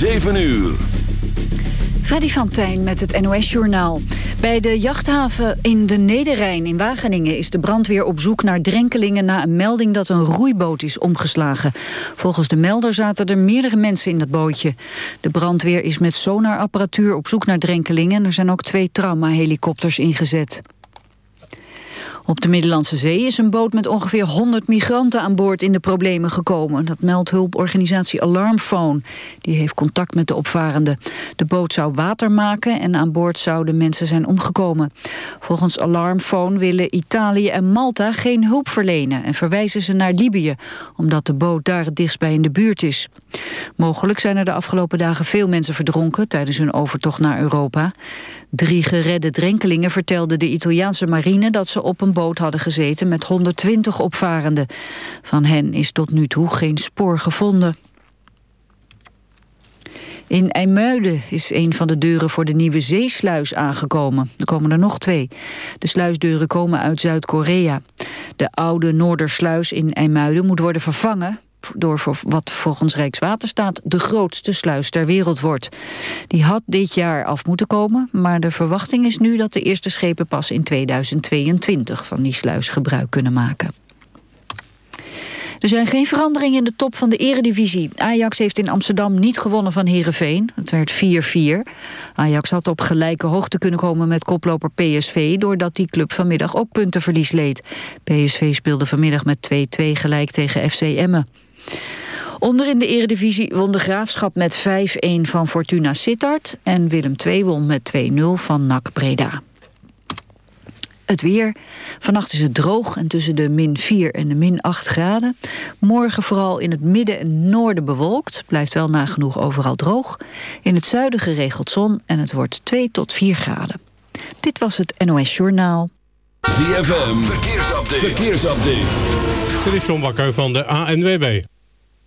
7 uur. Freddy van Tijn met het NOS-journaal. Bij de jachthaven in de Nederrijn in Wageningen... is de brandweer op zoek naar drenkelingen... na een melding dat een roeiboot is omgeslagen. Volgens de melder zaten er meerdere mensen in dat bootje. De brandweer is met sonarapparatuur op zoek naar drenkelingen... en er zijn ook twee traumahelikopters ingezet. Op de Middellandse Zee is een boot met ongeveer 100 migranten aan boord in de problemen gekomen. Dat meldt hulporganisatie Alarmphone. Die heeft contact met de opvarenden. De boot zou water maken en aan boord zouden mensen zijn omgekomen. Volgens Alarmphone willen Italië en Malta geen hulp verlenen en verwijzen ze naar Libië, omdat de boot daar het dichtst bij in de buurt is. Mogelijk zijn er de afgelopen dagen veel mensen verdronken tijdens hun overtocht naar Europa. Drie geredde drenkelingen vertelden de Italiaanse marine dat ze op een boot hadden gezeten met 120 opvarenden. Van hen is tot nu toe geen spoor gevonden. In IJmuiden is een van de deuren voor de nieuwe zeesluis aangekomen. Er komen er nog twee. De sluisdeuren komen uit Zuid-Korea. De oude Noordersluis in IJmuiden moet worden vervangen door wat volgens Rijkswaterstaat de grootste sluis ter wereld wordt. Die had dit jaar af moeten komen, maar de verwachting is nu dat de eerste schepen pas in 2022 van die sluis gebruik kunnen maken. Er zijn geen veranderingen in de top van de eredivisie. Ajax heeft in Amsterdam niet gewonnen van Heerenveen. Het werd 4-4. Ajax had op gelijke hoogte kunnen komen met koploper PSV... doordat die club vanmiddag ook puntenverlies leed. PSV speelde vanmiddag met 2-2 gelijk tegen FC Emmen. Onder in de eredivisie won de Graafschap met 5-1 van Fortuna Sittard... en Willem II won met 2-0 van NAC Breda. Het weer. Vannacht is het droog en tussen de min 4 en de min 8 graden. Morgen vooral in het midden en noorden bewolkt. Blijft wel nagenoeg overal droog. In het zuiden geregeld zon en het wordt 2 tot 4 graden. Dit was het NOS Journaal. ZFM. Verkeersupdate. Verkeersupdate. Dit is John Bakker van de ANWB.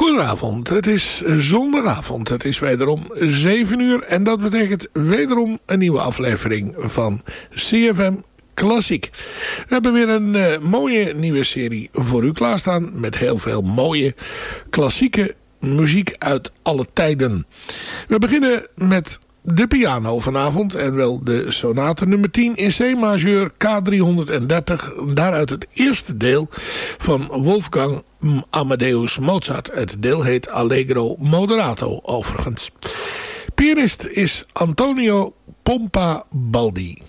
Goedenavond, het is zondagavond. Het is wederom 7 uur en dat betekent wederom een nieuwe aflevering van CFM Klassiek. We hebben weer een uh, mooie nieuwe serie voor u klaarstaan met heel veel mooie klassieke muziek uit alle tijden. We beginnen met de piano vanavond en wel de sonate nummer 10 in C-majeur K330. Daaruit het eerste deel van Wolfgang Amadeus Mozart. Het deel heet Allegro Moderato overigens. Pianist is Antonio Pompa Baldi.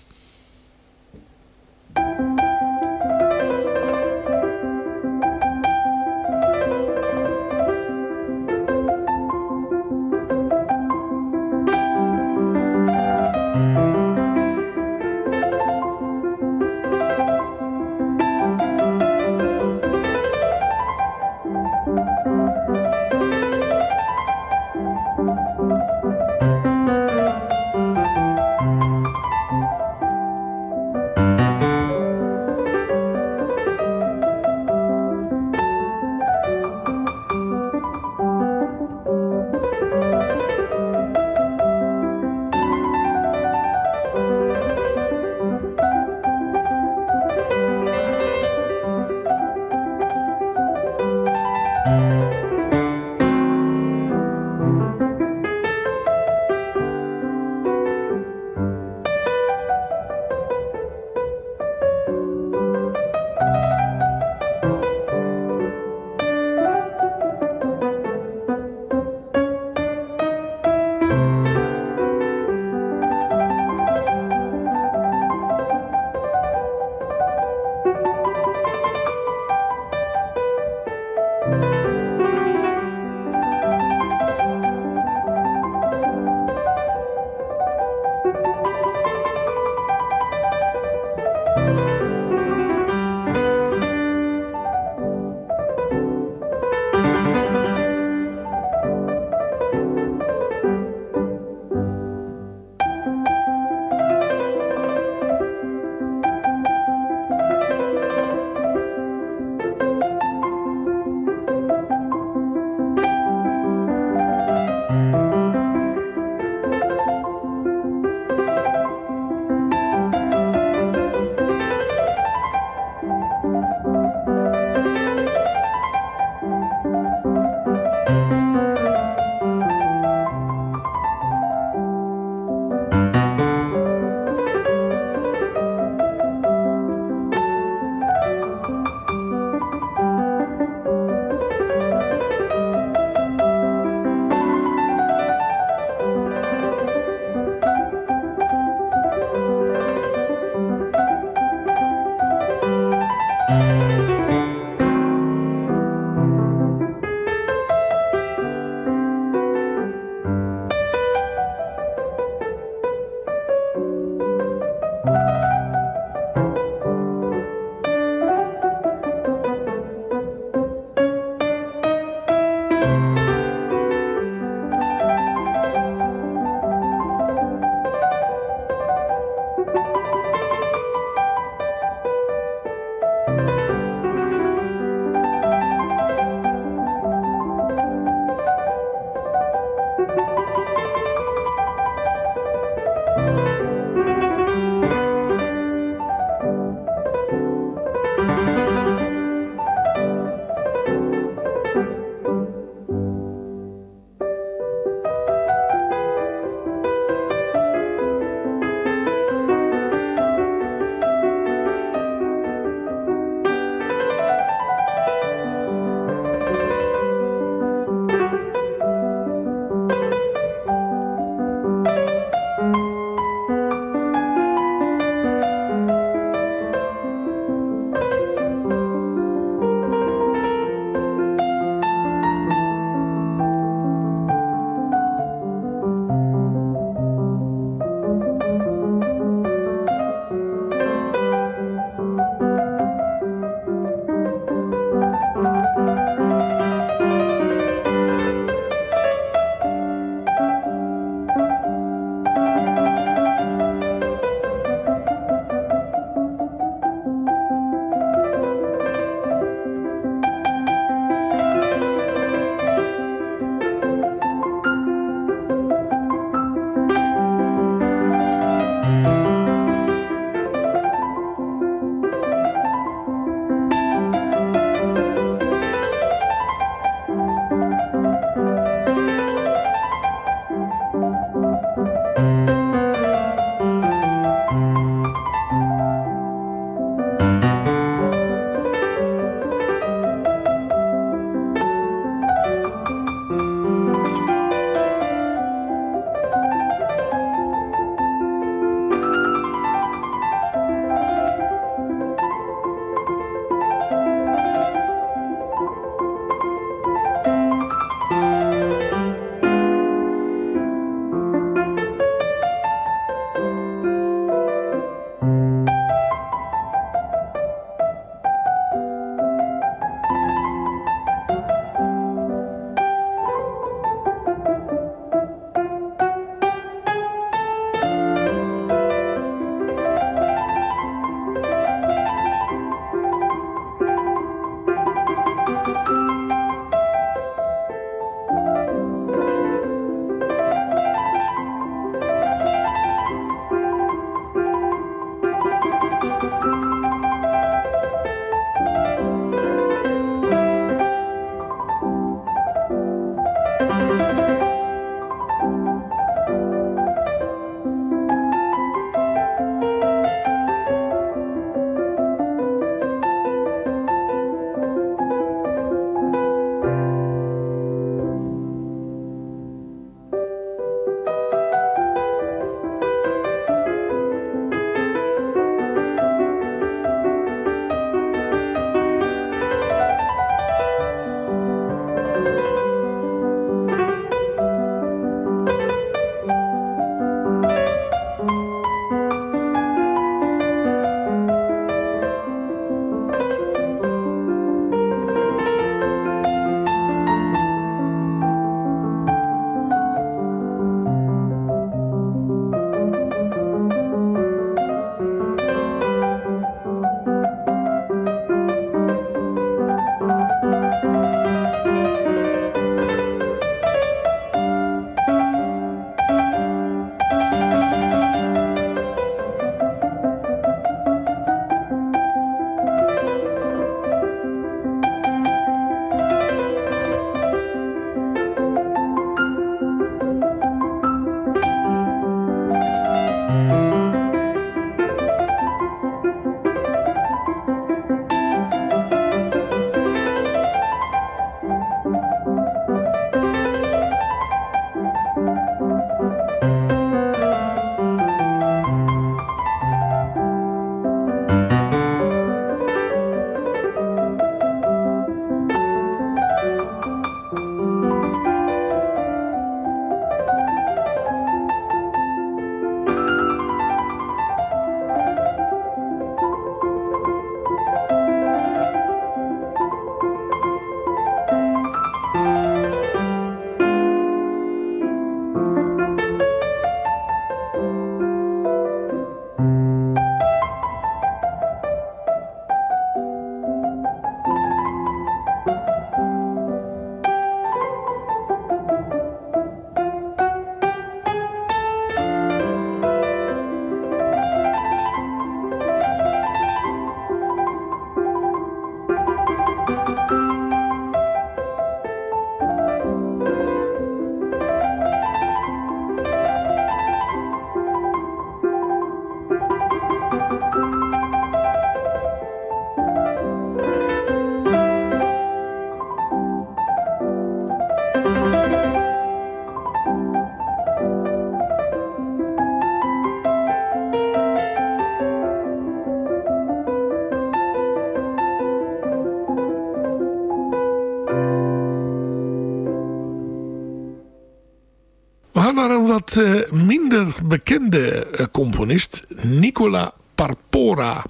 Bekende uh, componist. Nicola Parpora.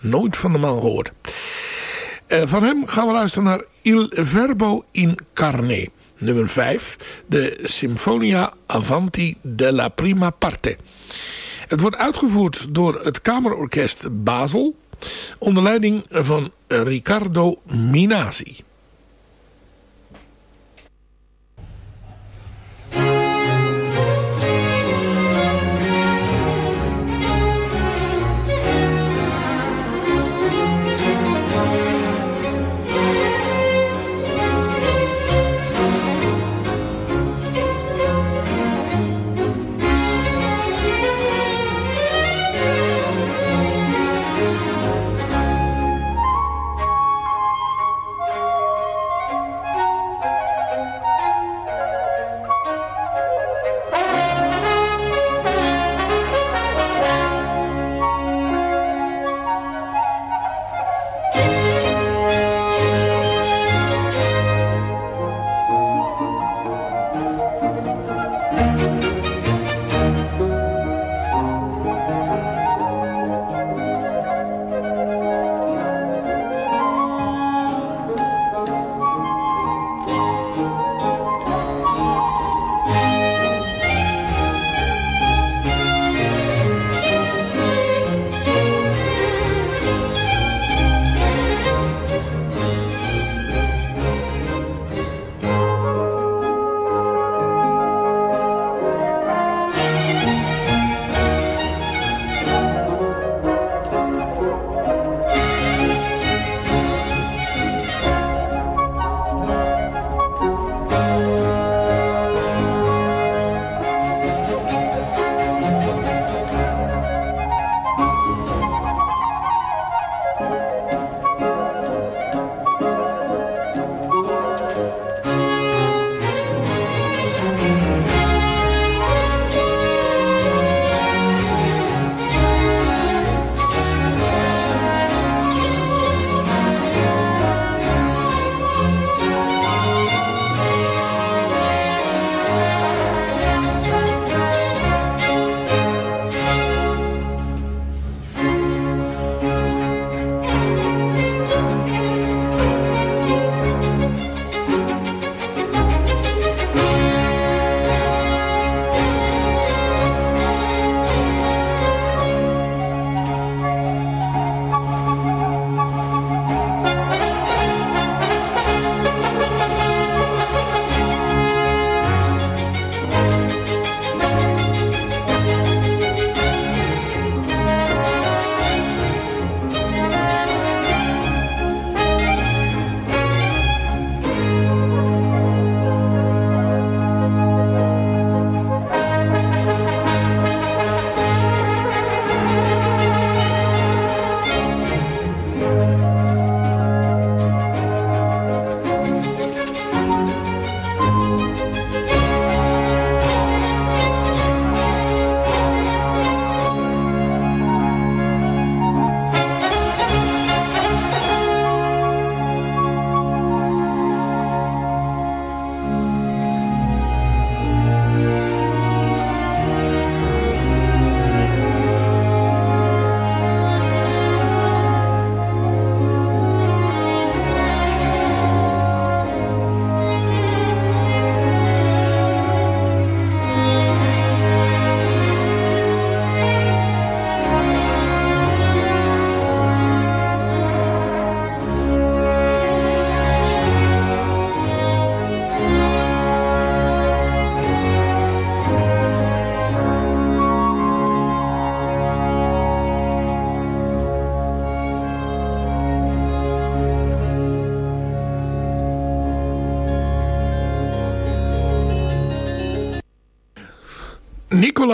Nooit van de man gehoord. Uh, van hem gaan we luisteren naar Il Verbo in Carne. Nummer 5. De Sinfonia Avanti della Prima Parte. Het wordt uitgevoerd door het Kamerorkest Basel. Onder leiding van Riccardo Minasi.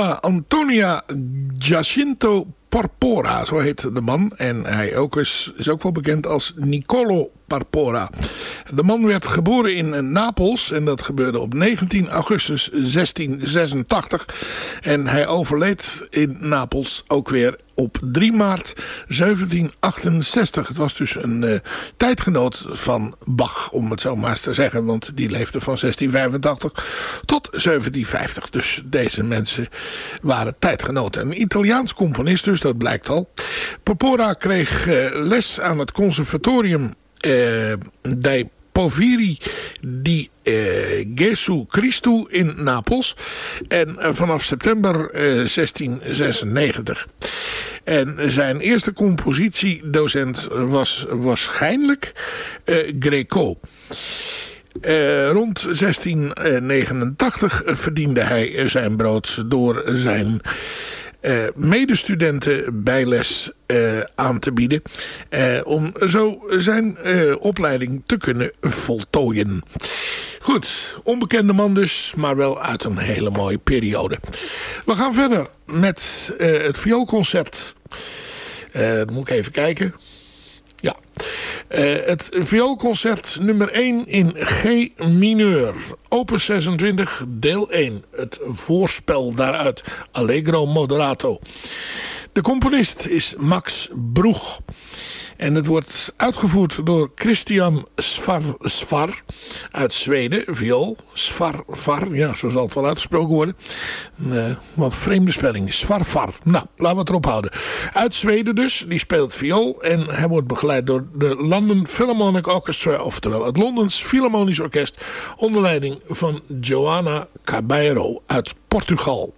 Antonia Giacinto Porpora, zo heet de man. En hij ook is, is ook wel bekend als Nicolo Parpora. De man werd geboren in Napels en dat gebeurde op 19 augustus 1686. En hij overleed in Napels ook weer op 3 maart 1768. Het was dus een uh, tijdgenoot van Bach, om het zo maar eens te zeggen. Want die leefde van 1685 tot 1750. Dus deze mensen waren tijdgenoten. Een Italiaans componist dus, dat blijkt al. Popora kreeg uh, les aan het conservatorium uh, dei Poviri di eh, Gesù Christu in Napels. En uh, vanaf september uh, 1696. En zijn eerste compositiedocent was waarschijnlijk Greco. Rond 1689 verdiende hij zijn brood door zijn medestudenten bijles uh, aan te bieden. Uh, om zo zijn opleiding te kunnen voltooien. Goed, onbekende man dus, maar wel uit een hele mooie periode. We gaan verder met het vioolconcert. dan moet ik even kijken. Ja. Uh, het vioolconcert nummer 1 in G mineur. Opus 26, deel 1. Het voorspel daaruit. Allegro moderato. De componist is Max Broeg. En het wordt uitgevoerd door Christian Svar, Svar uit Zweden, viool. Svarvar, ja, zo zal het wel uitgesproken worden. Uh, wat vreemde spelling, Svarvar. Nou, laten we het erop houden. Uit Zweden dus, die speelt viool. En hij wordt begeleid door de London Philharmonic Orchestra, oftewel het Londens Philharmonisch Orkest, onder leiding van Joana Caballero uit Portugal.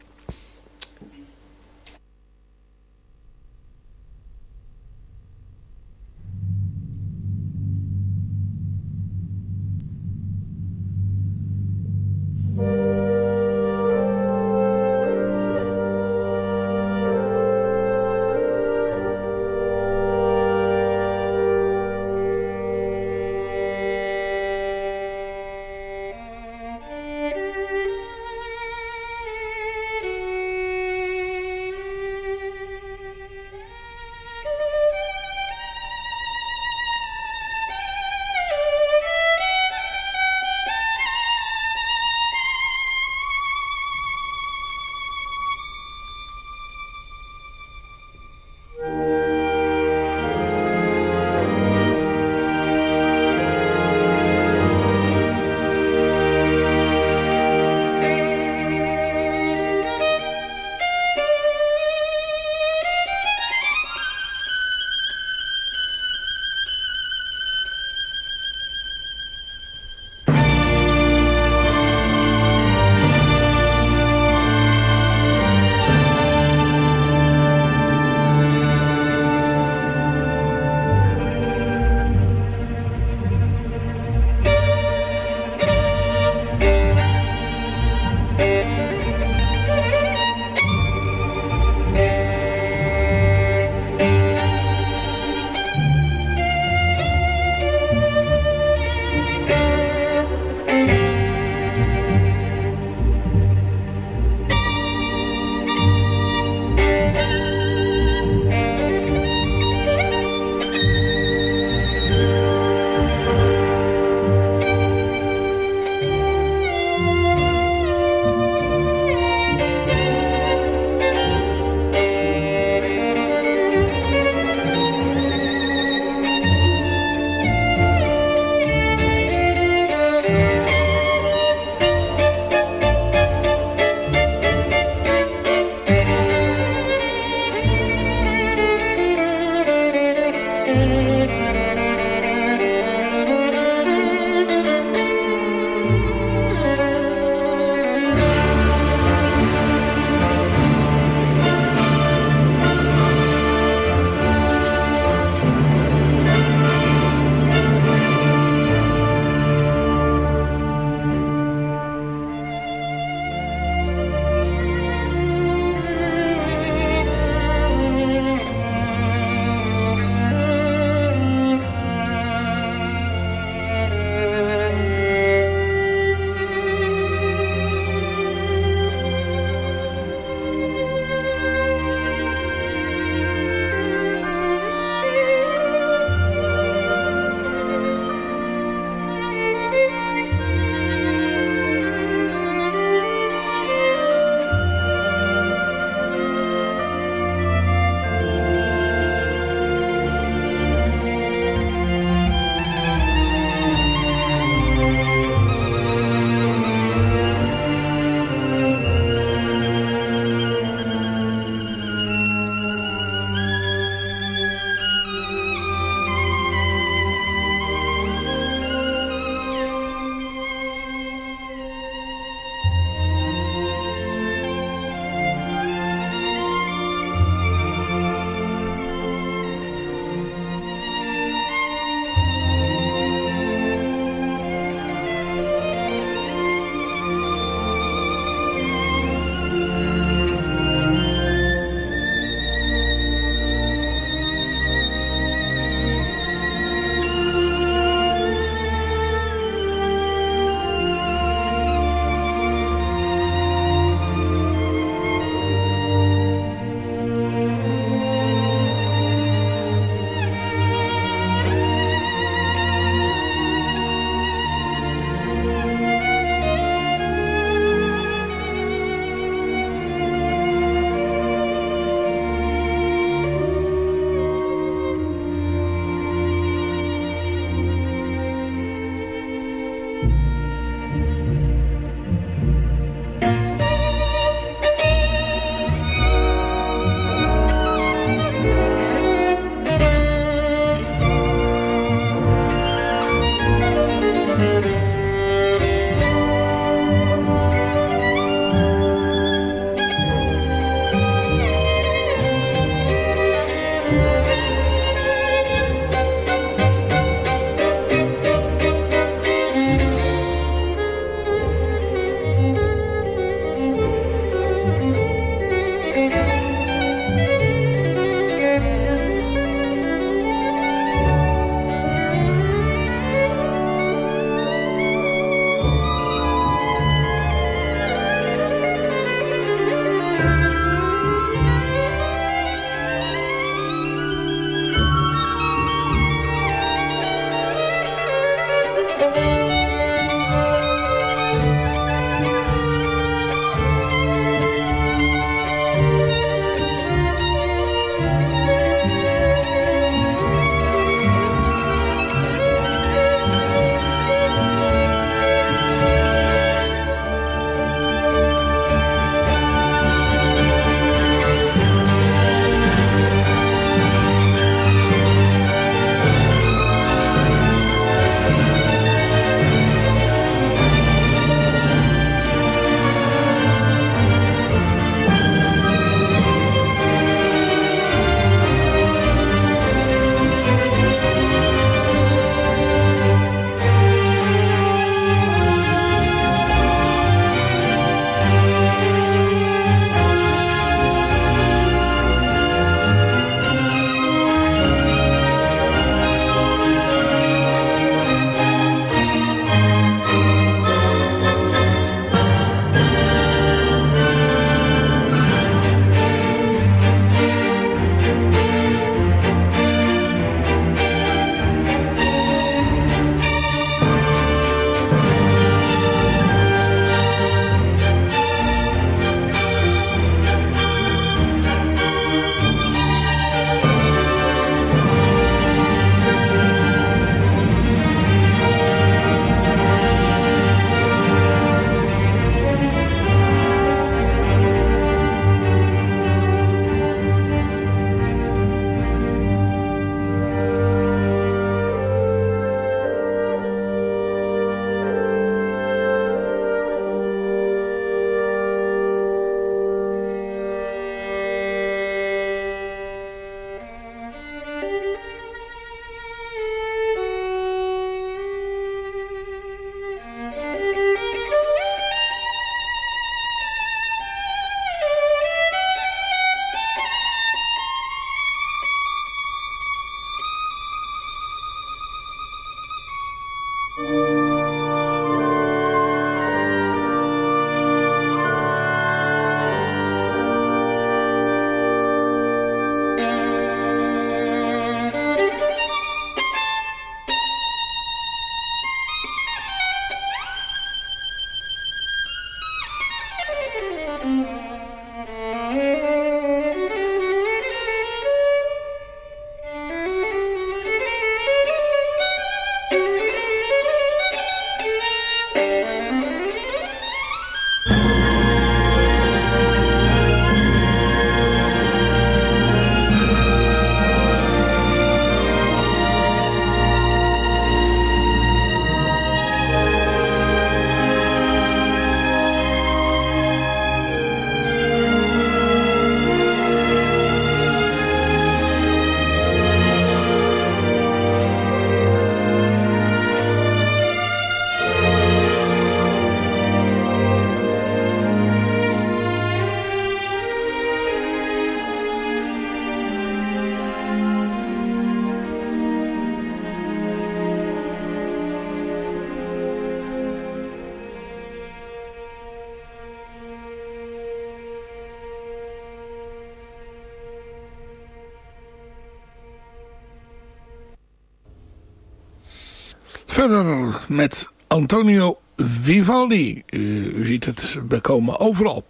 Verder met Antonio Vivaldi. U, u ziet het bekomen overal.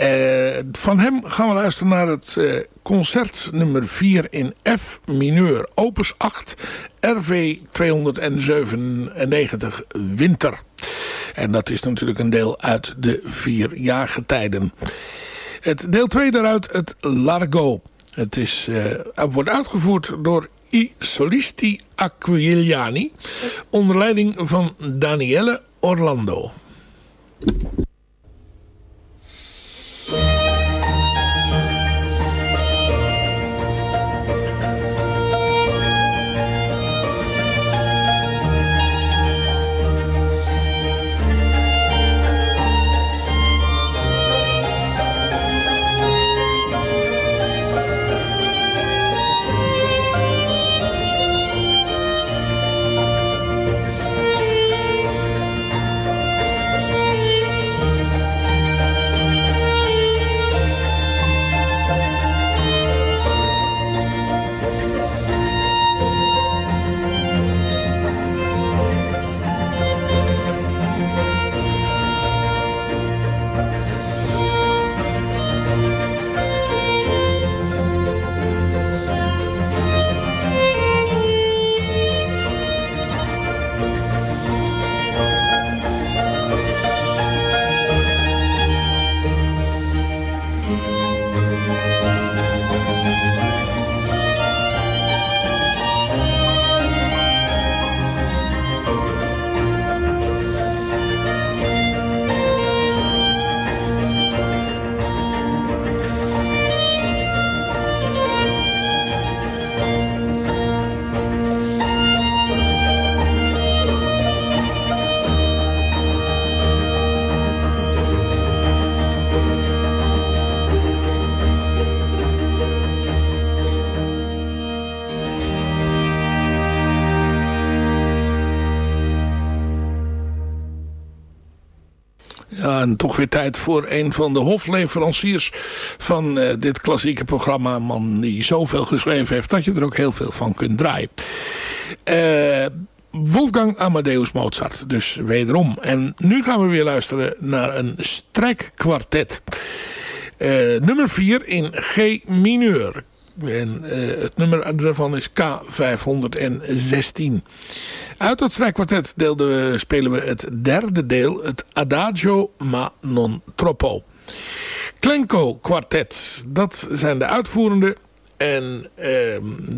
Uh, van hem gaan we luisteren naar het uh, concert nummer 4 in F mineur. Opus 8 RV 297 Winter. En dat is natuurlijk een deel uit de vier jaargetijden. Het deel 2 daaruit het Largo. Het is, uh, wordt uitgevoerd door I Solisti Aquiliani onder leiding van Daniele Orlando. Tijd voor een van de hofleveranciers van uh, dit klassieke programma. Een man die zoveel geschreven heeft dat je er ook heel veel van kunt draaien. Uh, Wolfgang Amadeus Mozart, dus wederom. En nu gaan we weer luisteren naar een strijkkwartet. Uh, nummer 4 in G mineur. En uh, het nummer daarvan is K516. Uit het strijkkwartet we, spelen we het derde deel, het Adagio ma non troppo. Klenko kwartet, dat zijn de uitvoerende. En uh,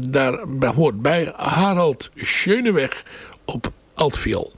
daar hoort bij Harald Schöneweg op altviool.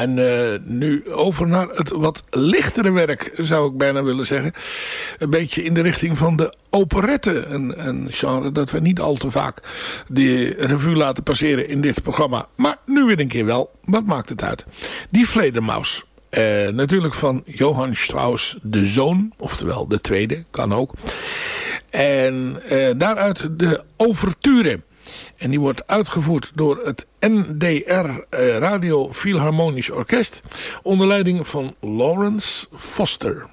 En uh, nu over naar het wat lichtere werk, zou ik bijna willen zeggen. Een beetje in de richting van de operette. Een, een genre dat we niet al te vaak de revue laten passeren in dit programma. Maar nu weer een keer wel. Wat maakt het uit? Die Vledermaus. Uh, natuurlijk van Johann Strauss de zoon. Oftewel de tweede, kan ook. En uh, daaruit de overture. En die wordt uitgevoerd door het NDR eh, Radio Philharmonisch Orkest... onder leiding van Lawrence Foster...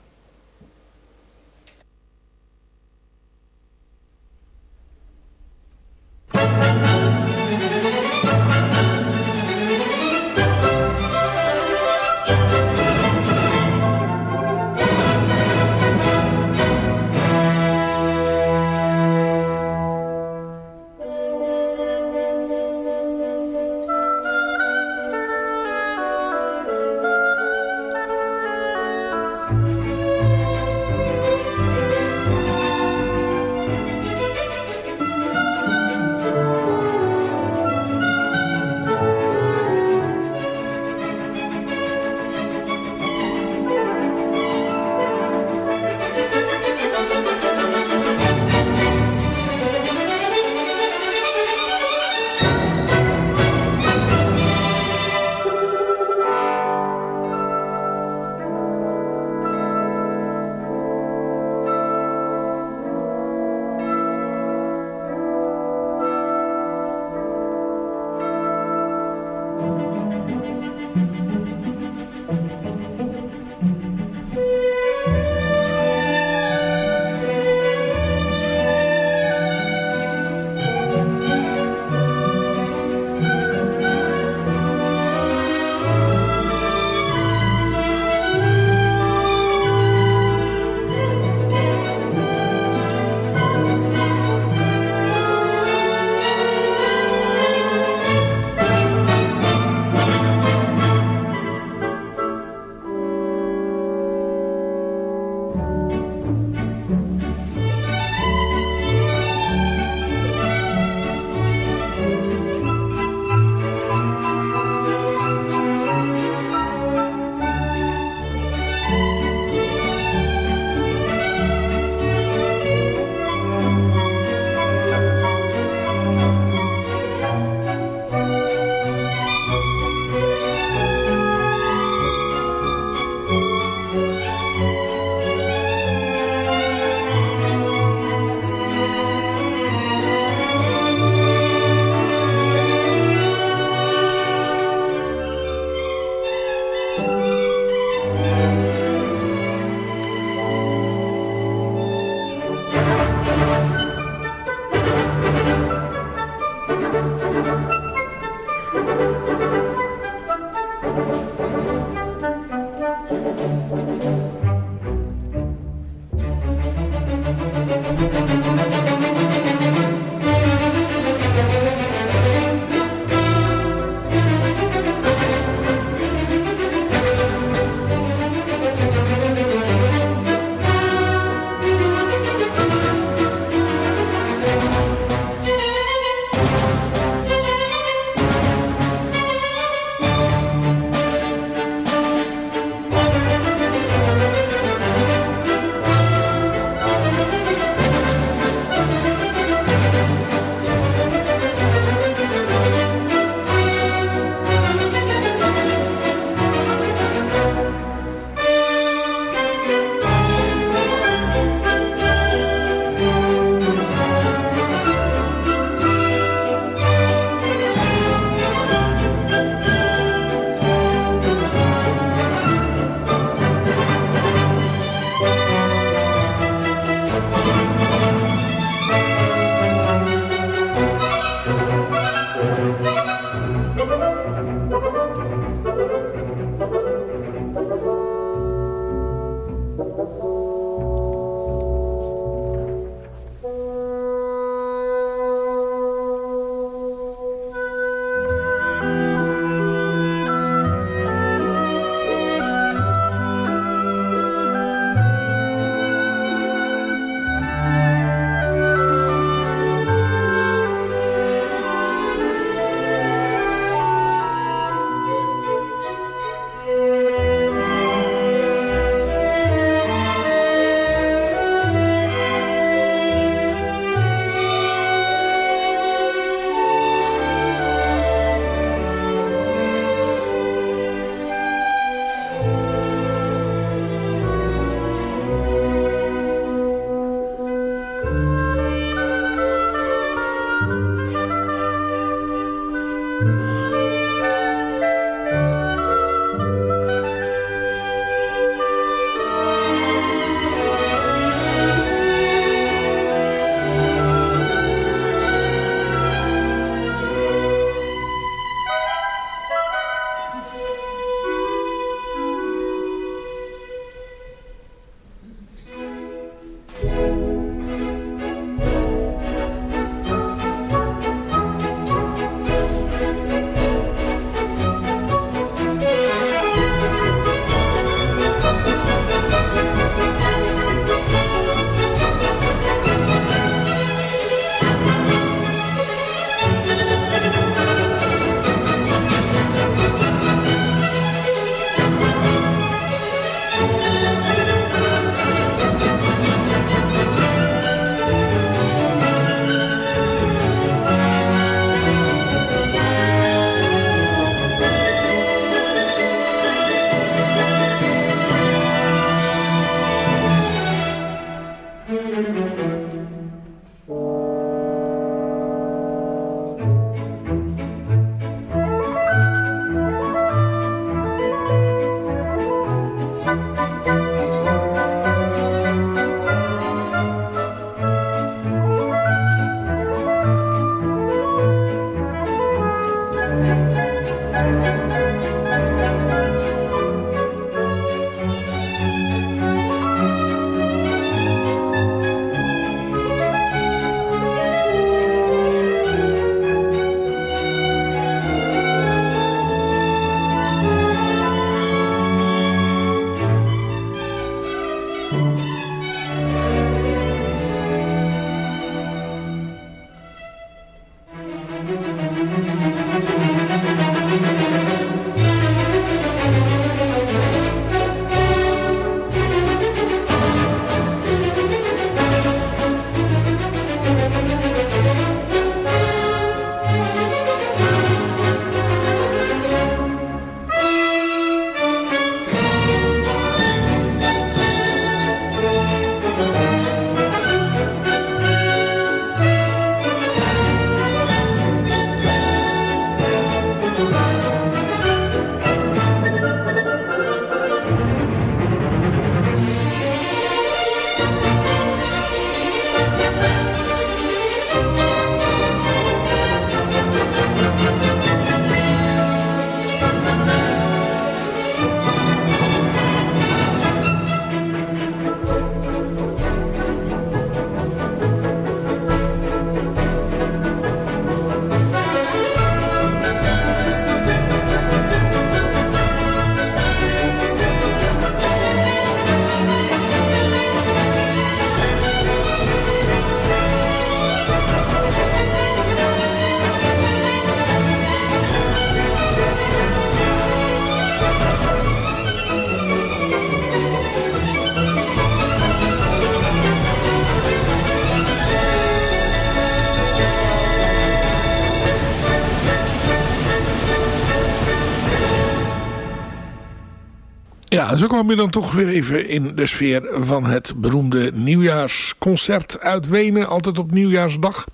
Zo kwam je dan toch weer even in de sfeer van het beroemde nieuwjaarsconcert uit Wenen. Altijd op nieuwjaarsdag.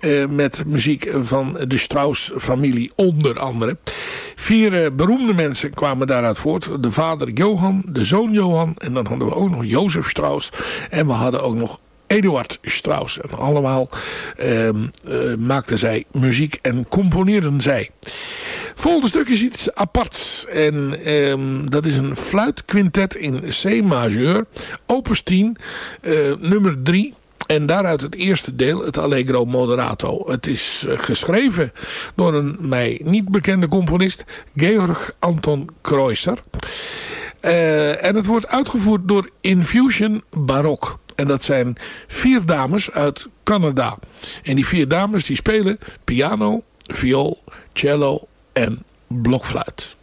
Eh, met muziek van de Strauss-familie onder andere. Vier eh, beroemde mensen kwamen daaruit voort. De vader Johan, de zoon Johan. En dan hadden we ook nog Jozef Strauss. En we hadden ook nog Eduard Strauss. En allemaal ehm, eh, maakten zij muziek en componeerden zij. Volgende stuk is iets apart. En ehm, dat is een fluitquintet in C majeur. Opus 10, eh, nummer 3. En daaruit het eerste deel, het Allegro Moderato. Het is eh, geschreven door een mij niet bekende componist, Georg Anton Kreutzer. Uh, en het wordt uitgevoerd door Infusion Barok. En dat zijn vier dames uit Canada. En die vier dames die spelen piano, viool, cello en blokfluit.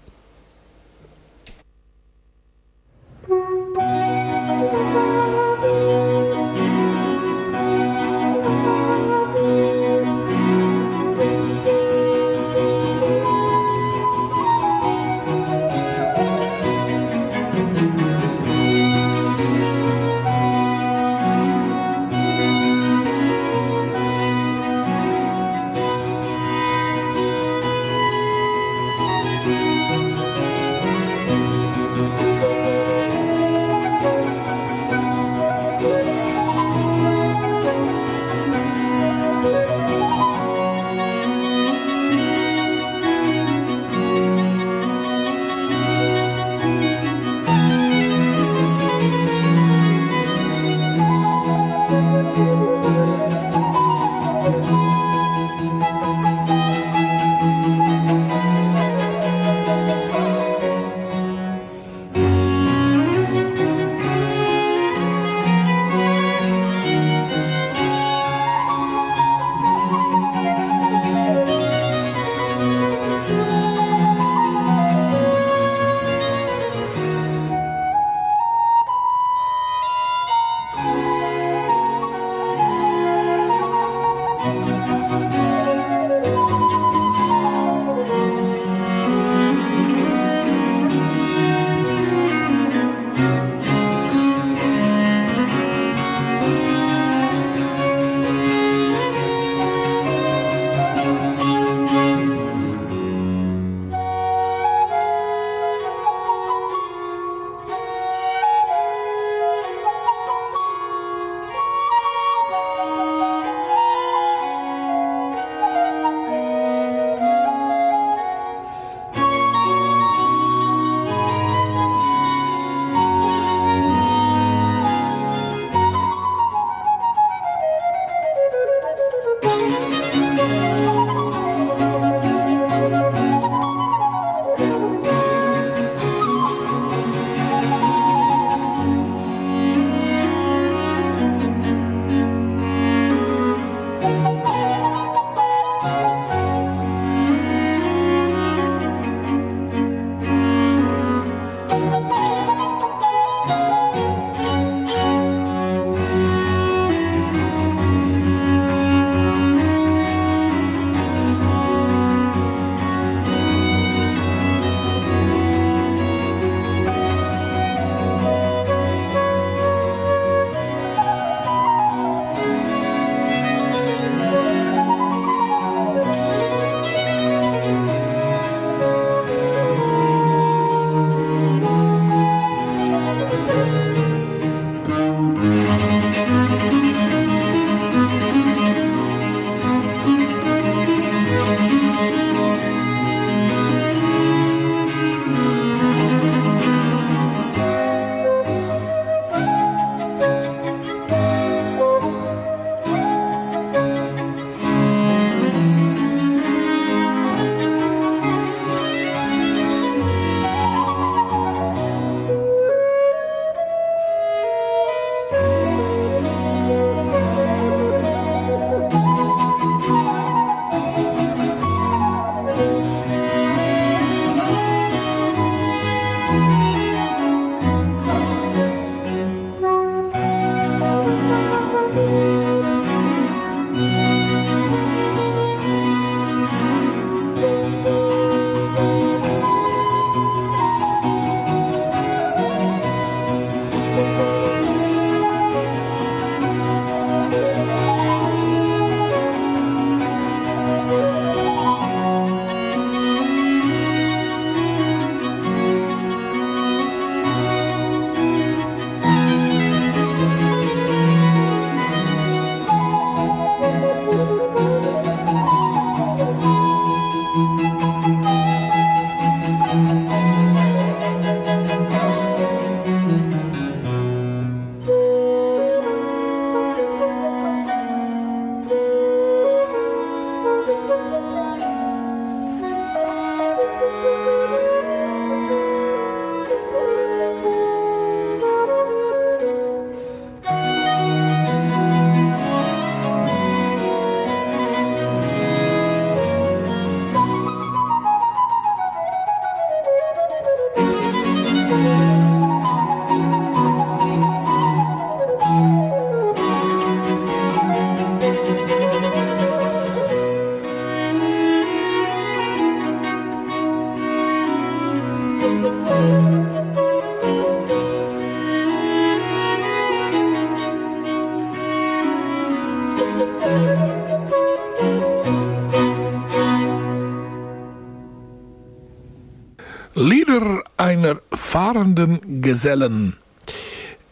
Varenden Gezellen.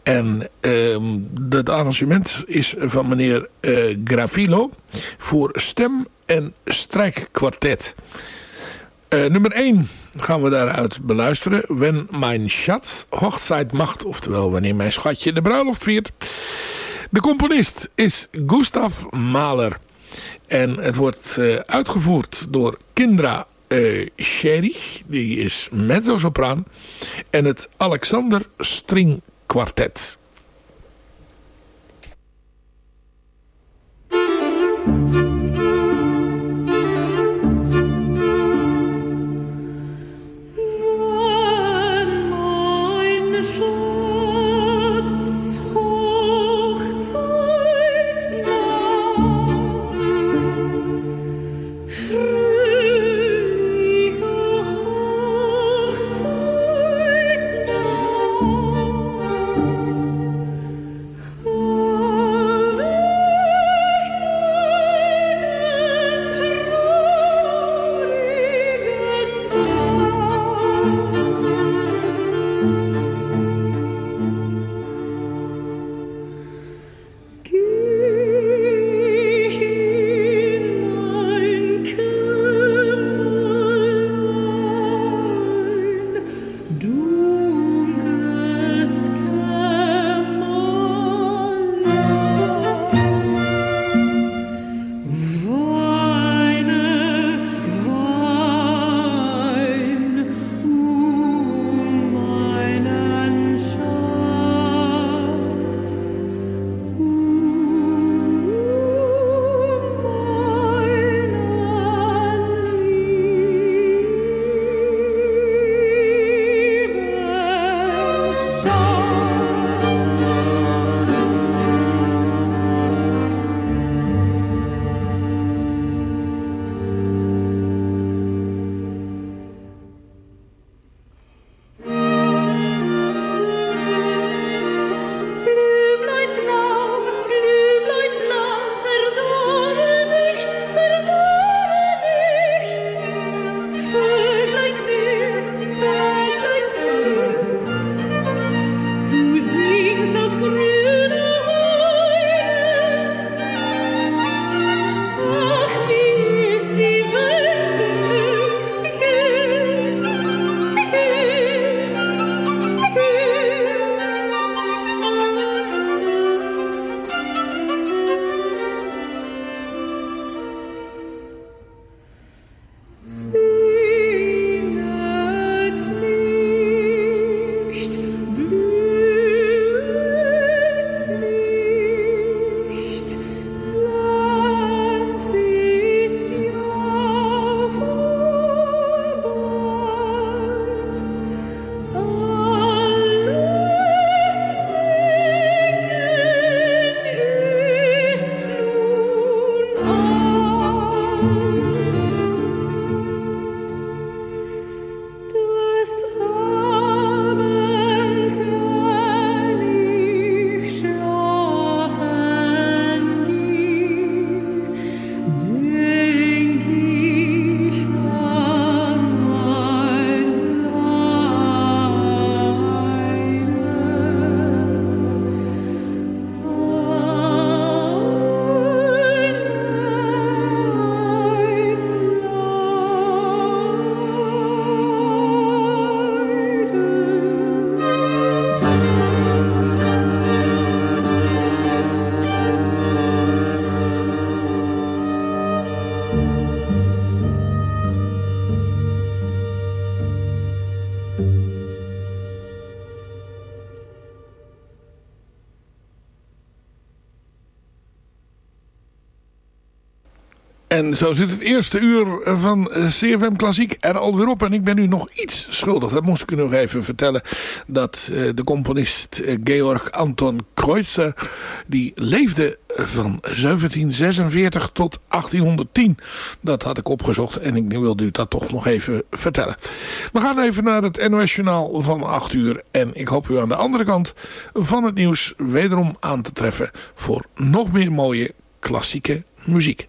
En uh, het arrangement is van meneer uh, voor stem- en strijkkwartet. Uh, nummer 1 gaan we daaruit beluisteren. When mijn schat hochzeit macht. Oftewel wanneer mijn schatje de bruiloft viert. De componist is Gustav Mahler. En het wordt uh, uitgevoerd door Kindra uh. Die is mezzo-sopraan. En het Alexander String Quartet. do En zo zit het eerste uur van eh, CFM Klassiek er alweer op. En ik ben nu nog iets schuldig. Dat moest ik u nog even vertellen. Dat uh, de componist uh, Georg Anton Kreutzer... die leefde van 1746 tot 1810. Dat had ik opgezocht. En ik wilde u dat toch nog even vertellen. We gaan even naar het NOS Journaal van 8 uur. En ik hoop u aan de andere kant van het nieuws... wederom aan te treffen voor nog meer mooie klassieke muziek.